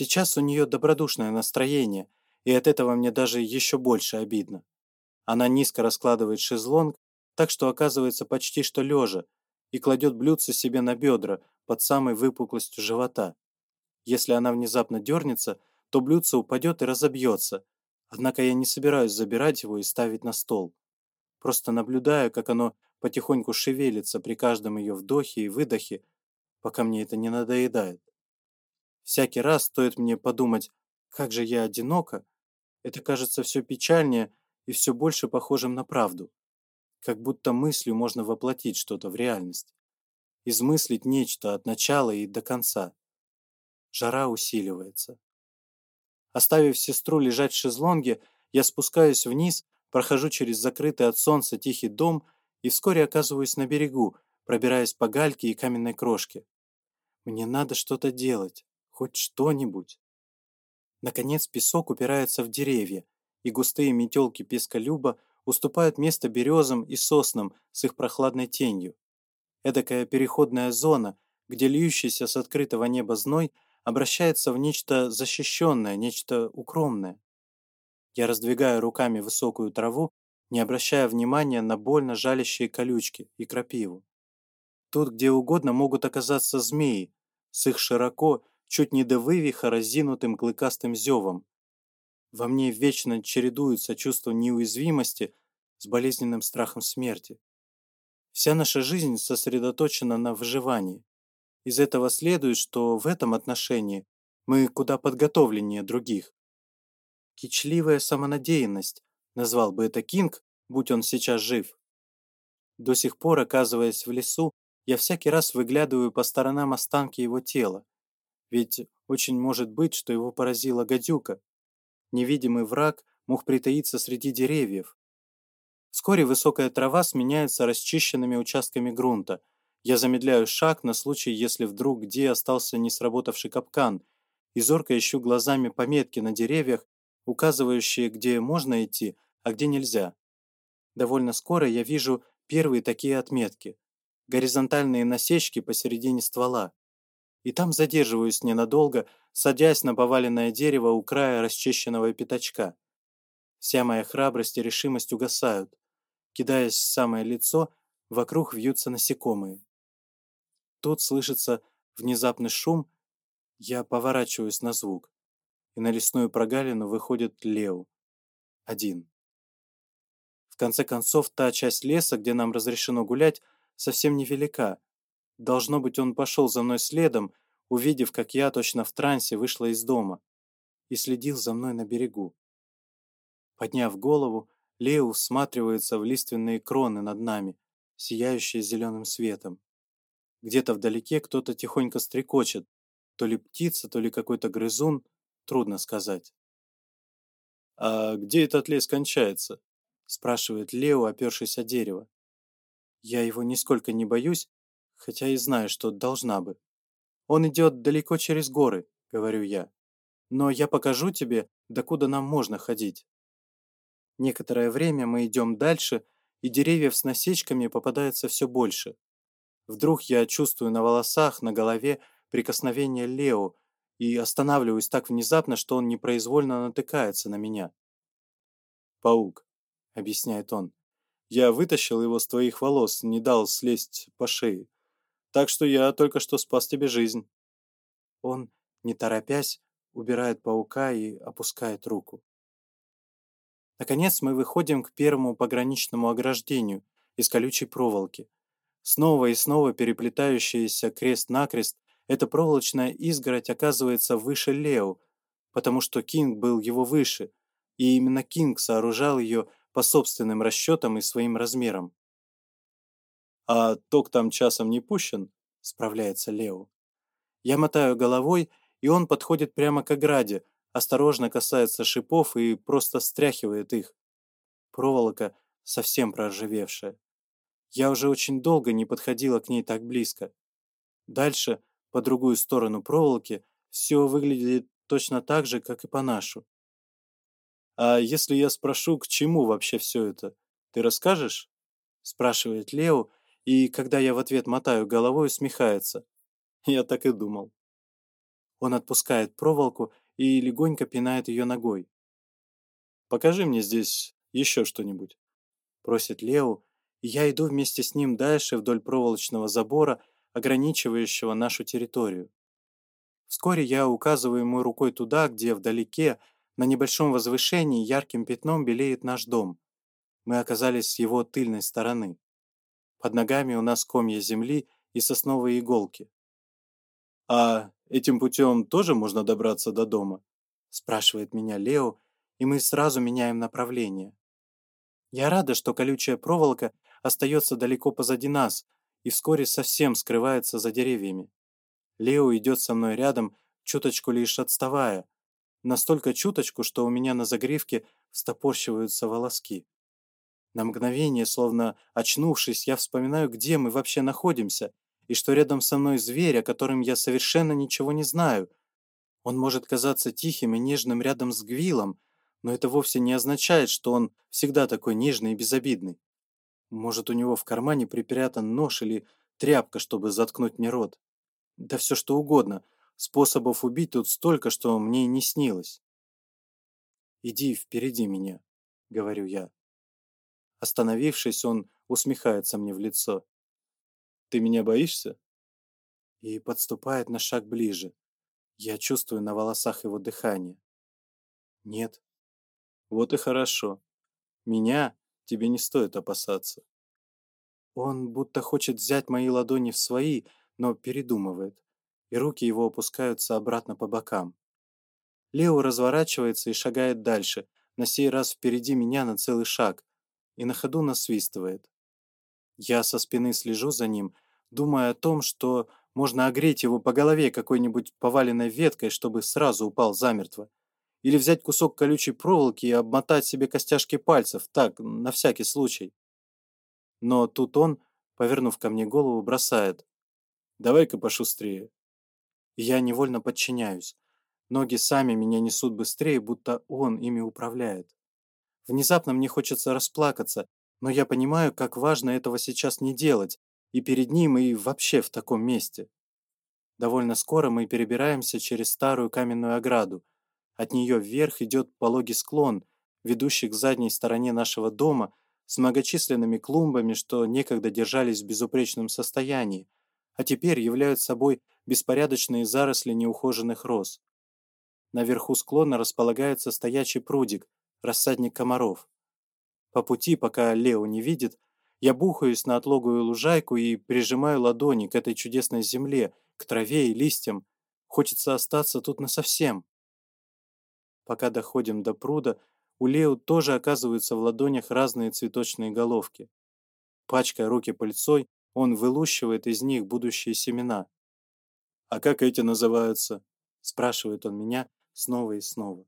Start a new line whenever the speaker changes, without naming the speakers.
Сейчас у нее добродушное настроение, и от этого мне даже еще больше обидно. Она низко раскладывает шезлонг, так что оказывается почти что лежа, и кладет блюдце себе на бедра под самой выпуклостью живота. Если она внезапно дернется, то блюдце упадет и разобьется, однако я не собираюсь забирать его и ставить на стол. Просто наблюдаю, как оно потихоньку шевелится при каждом ее вдохе и выдохе, пока мне это не надоедает. Всякий раз стоит мне подумать, как же я одинока, это кажется все печальнее и все больше похожим на правду. Как будто мыслью можно воплотить что-то в реальность. Измыслить нечто от начала и до конца. Жара усиливается. Оставив сестру лежать в шезлонге, я спускаюсь вниз, прохожу через закрытый от солнца тихий дом и вскоре оказываюсь на берегу, пробираясь по гальке и каменной крошке. Мне надо что-то делать хоть что-нибудь. Наконец песок упирается в деревья, и густые метелки песколюба уступают место березам и соснам с их прохладной тенью. Эдакая переходная зона, где льющийся с открытого неба зной обращается в нечто защищенное, нечто укромное. Я раздвигаю руками высокую траву, не обращая внимания на больно жалящие колючки и крапиву. Тут где угодно могут оказаться змеи, с их широко чуть не до вывиха разинутым клыкастым зевом. Во мне вечно чередуются чувства неуязвимости с болезненным страхом смерти. Вся наша жизнь сосредоточена на выживании. Из этого следует, что в этом отношении мы куда подготовленнее других. Кичливая самонадеянность, назвал бы это Кинг, будь он сейчас жив. До сих пор, оказываясь в лесу, я всякий раз выглядываю по сторонам останки его тела ведь очень может быть, что его поразила гадюка. Невидимый враг мог притаиться среди деревьев. Вскоре высокая трава сменяется расчищенными участками грунта. Я замедляю шаг на случай, если вдруг где остался не сработавший капкан, и зорко ищу глазами пометки на деревьях, указывающие, где можно идти, а где нельзя. Довольно скоро я вижу первые такие отметки. Горизонтальные насечки посередине ствола и там задерживаюсь ненадолго, садясь на поваленное дерево у края расчищенного пятачка. Вся моя храбрость и решимость угасают. Кидаясь в самое лицо, вокруг вьются насекомые. Тут слышится внезапный шум, я поворачиваюсь на звук, и на лесную прогалину выходит Лео. Один. В конце концов, та часть леса, где нам разрешено гулять, совсем невелика, Должно быть, он пошел за мной следом, увидев, как я точно в трансе вышла из дома, и следил за мной на берегу. Подняв голову, Лео всматривается в лиственные кроны над нами, сияющие зеленым светом. Где-то вдалеке кто-то тихонько стрекочет, то ли птица, то ли какой-то грызун, трудно сказать. «А где этот лес кончается?» — спрашивает Лео, опершись о дерево. Я его нисколько не боюсь хотя и знаю, что должна бы. Он идет далеко через горы, говорю я. Но я покажу тебе, докуда нам можно ходить. Некоторое время мы идем дальше, и деревьев с насечками попадается все больше. Вдруг я чувствую на волосах, на голове прикосновение Лео и останавливаюсь так внезапно, что он непроизвольно натыкается на меня. «Паук», — объясняет он, — «я вытащил его с твоих волос, не дал слезть по шее так что я только что спас тебе жизнь». Он, не торопясь, убирает паука и опускает руку. Наконец мы выходим к первому пограничному ограждению из колючей проволоки. Снова и снова переплетающаяся крест-накрест эта проволочная изгородь оказывается выше Лео, потому что Кинг был его выше, и именно Кинг сооружал ее по собственным расчетам и своим размерам а ток там часом не пущен», — справляется Лео. Я мотаю головой, и он подходит прямо к ограде, осторожно касается шипов и просто стряхивает их. Проволока совсем проржавевшая. Я уже очень долго не подходила к ней так близко. Дальше, по другую сторону проволоки, все выглядит точно так же, как и по нашу. «А если я спрошу, к чему вообще все это, ты расскажешь?» спрашивает Лео, и, когда я в ответ мотаю головой, усмехается. Я так и думал. Он отпускает проволоку и легонько пинает ее ногой.
«Покажи мне здесь еще что-нибудь», —
просит Лео, я иду вместе с ним дальше вдоль проволочного забора, ограничивающего нашу территорию. Вскоре я указываю ему рукой туда, где вдалеке, на небольшом возвышении, ярким пятном белеет наш дом. Мы оказались с его тыльной стороны. Под ногами у нас комья земли и сосновые иголки.
«А этим путем тоже можно добраться до дома?»
— спрашивает меня Лео, и мы сразу меняем направление. Я рада, что колючая проволока остается далеко позади нас и вскоре совсем скрывается за деревьями. Лео идет со мной рядом, чуточку лишь отставая. Настолько чуточку, что у меня на загривке встопорщиваются волоски. На мгновение, словно очнувшись, я вспоминаю, где мы вообще находимся, и что рядом со мной зверь, о котором я совершенно ничего не знаю. Он может казаться тихим и нежным рядом с Гвилом, но это вовсе не означает, что он всегда такой нежный и безобидный. Может, у него в кармане припрятан нож или тряпка, чтобы заткнуть мне рот. Да все что угодно. Способов убить тут столько, что мне и не снилось. «Иди впереди меня», — говорю я. Остановившись, он усмехается мне в лицо.
«Ты меня боишься?»
И подступает на шаг ближе. Я чувствую на волосах его дыхание. «Нет».
«Вот и хорошо. Меня тебе не стоит опасаться».
Он будто хочет взять мои ладони в свои, но передумывает, и руки его опускаются обратно по бокам. Лео разворачивается и шагает дальше, на сей раз впереди меня на целый шаг, и на ходу насвистывает. Я со спины слежу за ним, думая о том, что можно огреть его по голове какой-нибудь поваленной веткой, чтобы сразу упал замертво. Или взять кусок колючей проволоки и обмотать себе костяшки пальцев, так, на всякий случай. Но тут он, повернув ко мне голову, бросает.
«Давай-ка пошустрее».
Я невольно подчиняюсь. Ноги сами меня несут быстрее, будто он ими управляет. Внезапно мне хочется расплакаться, но я понимаю, как важно этого сейчас не делать, и перед ним, и вообще в таком месте. Довольно скоро мы перебираемся через старую каменную ограду. От нее вверх идет пологий склон, ведущий к задней стороне нашего дома, с многочисленными клумбами, что некогда держались в безупречном состоянии, а теперь являются собой беспорядочные заросли неухоженных роз. Наверху склона располагается стоячий прудик, рассадник комаров. По пути, пока Лео не видит, я бухаюсь на отлогую лужайку и прижимаю ладони к этой чудесной земле, к траве и листьям. Хочется остаться тут насовсем. Пока доходим до пруда, у Лео тоже оказываются в ладонях разные цветочные головки. Пачкая руки пыльцой, он вылущивает из них будущие семена.
«А как эти называются?»
— спрашивает он меня снова и снова.